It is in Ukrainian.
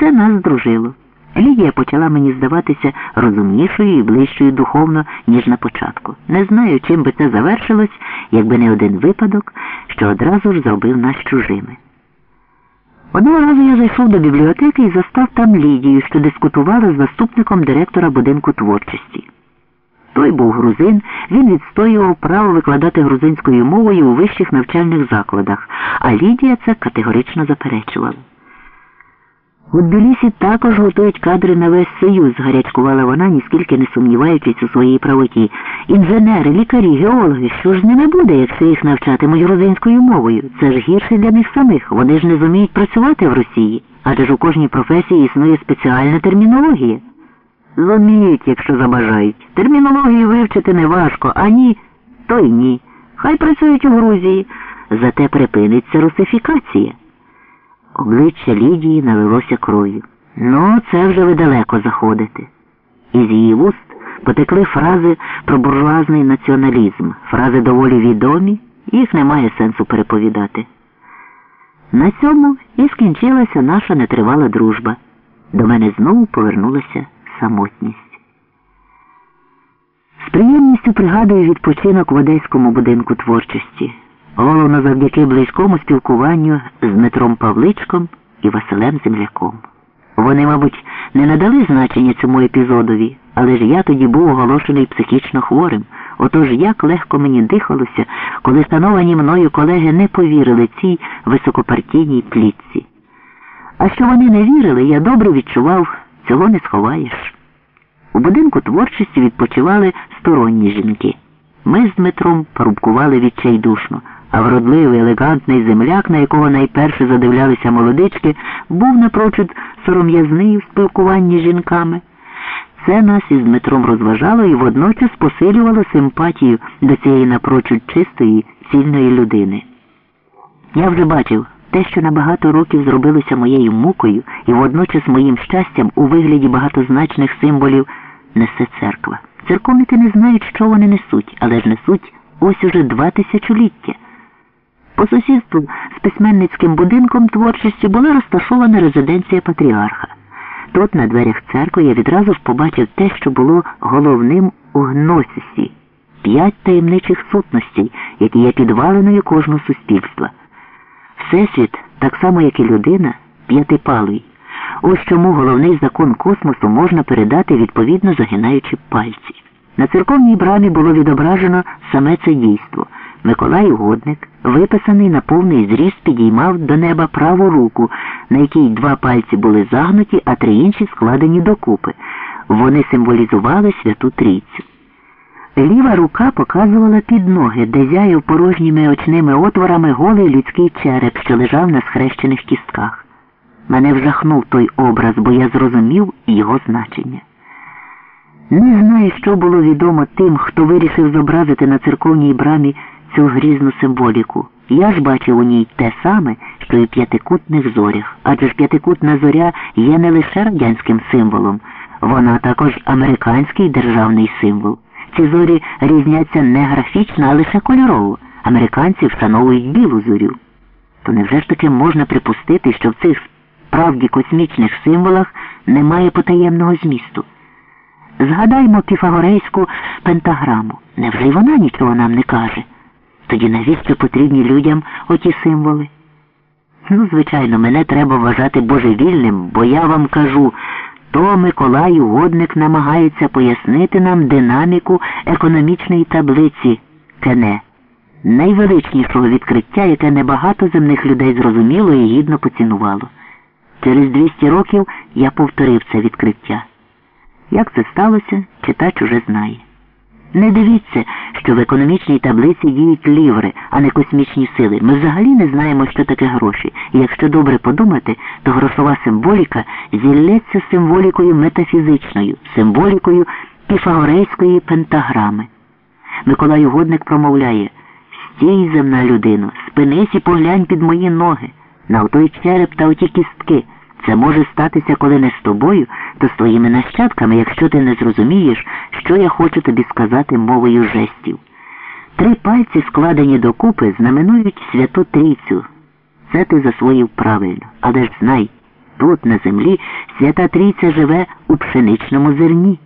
Це нас здружило. Лідія почала мені здаватися розумнішою і ближчою духовно, ніж на початку. Не знаю, чим би це завершилось, якби не один випадок, що одразу ж зробив нас чужими. Одного разу я зайшов до бібліотеки і застав там Лідію, що дискутувала з заступником директора будинку творчості. Той був грузин, він відстоював право викладати грузинською мовою у вищих навчальних закладах, а Лідія це категорично заперечувала. У Тбілісі також готують кадри на весь союз, гарячкувала вона, ніскільки не сумніваючись у своїй правоті. Інженери, лікарі, геологи, що ж ними буде, якщо їх навчатимуть грузинською мовою? Це ж гірше для них самих. Вони ж не зуміють працювати в Росії, адже ж у кожній професії існує спеціальна термінологія. Зуміють, якщо забажають. Термінологію вивчити не важко, а ні, то й ні. Хай працюють у Грузії, зате припиниться русифікація. Обличчя Лідії налилося кров'ю. Ну, це вже ви далеко заходите. Із її вуст потекли фрази про буржуазний націоналізм, фрази доволі відомі, їх немає сенсу переповідати. На цьому і скінчилася наша нетривала дружба. До мене знову повернулася самотність. З приємністю пригадую відпочинок в Одеському будинку творчості головно завдяки близькому спілкуванню з Дмитром Павличком і Василем Земляком. Вони, мабуть, не надали значення цьому епізодові, але ж я тоді був оголошений психічно хворим. Отож як легко мені дихалося, коли становані мною колеги не повірили цій високопартійній плітці. А що вони не вірили, я добре відчував, цього не сховаєш. У будинку творчості відпочивали сторонні жінки. Ми з Дмитром порубкували відчайдушно а вродливий, елегантний земляк, на якого найперше задивлялися молодички, був напрочуд сором'язний у спілкуванні з жінками. Це нас із Дмитром розважало і водночас посилювало симпатію до цієї напрочуд чистої, цільної людини. Я вже бачив те, що на багато років зробилося моєю мукою і водночас моїм щастям у вигляді багатозначних символів несе церква. Церковники не знають, що вони несуть, але ж несуть ось уже два тисячоліття. По сусідству з письменницьким будинком творчості була розташована резиденція патріарха. Тут, на дверях церкви, я відразу ж побачив те, що було головним у гносисі п'ять таємничих сутностей, які є підваленою кожного суспільства. Всесвіт, так само як і людина, п'ятипалий. Ось чому головний закон космосу можна передати відповідно загинаючи пальці. На церковній брамі було відображено саме це дійство. Миколай Угодник, виписаний на повний зріст, підіймав до неба праву руку, на якій два пальці були загнуті, а три інші складені докупи. Вони символізували святу трійцю. Ліва рука показувала під ноги, де зяяв порожніми очними отворами голий людський череп, що лежав на схрещених кістках. Мене вжахнув той образ, бо я зрозумів його значення. Не знаю, що було відомо тим, хто вирішив зобразити на церковній брамі цю грізну символіку. Я ж бачив у ній те саме, що і в п'ятикутних зорях, адже ж п'ятикутна зоря є не лише радянським символом, вона також американський державний символ. Ці зорі різняться не графічно, а лише кольорово. Американці вшановують білу зорю. То невже ж таки можна припустити, що в цих справді космічних символах немає потаємного змісту? Згадаймо піфагорейську пентаграму. Невже й вона нічого нам не каже? Тоді навіщо потрібні людям оті символи? Ну, звичайно, мене треба вважати божевільним, бо я вам кажу, то Миколай Угодник намагається пояснити нам динаміку економічної таблиці Кене, найвеличнішого відкриття, яке небагато земних людей зрозуміло і гідно поцінувало. Через 200 років я повторив це відкриття. Як це сталося, читач уже знає. Не дивіться, що в економічній таблиці діють ліври, а не космічні сили. Ми взагалі не знаємо, що таке гроші. І якщо добре подумати, то грошова символіка зілється символікою метафізичною, символікою піфагорейської пентаграми. Миколай Угодник промовляє Стій, земна людино, спинись і поглянь під мої ноги, на отой череп та оті кістки. Це може статися, коли не з тобою, то своїми нащадками, якщо ти не зрозумієш, що я хочу тобі сказати мовою жестів. Три пальці, складені докупи, знаменують святу трійцю. Це ти засвоїв правильно, але ж знай, тут, на землі, свята трійця живе у пшеничному зерні.